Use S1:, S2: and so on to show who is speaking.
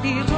S1: di